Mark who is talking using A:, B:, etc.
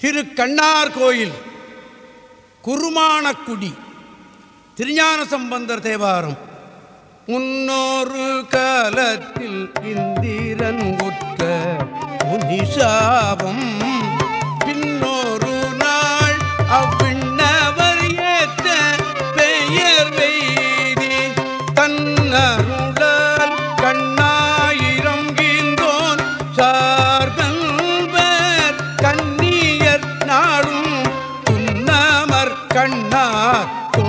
A: திரு கண்ணார் கோயில் குருமானக்குடி திருஞான சம்பந்தர் தேவாரம். முன்னொரு காலத்தில் இந்திரன் உற்ற முனிஷாபம் கண்ணா கோ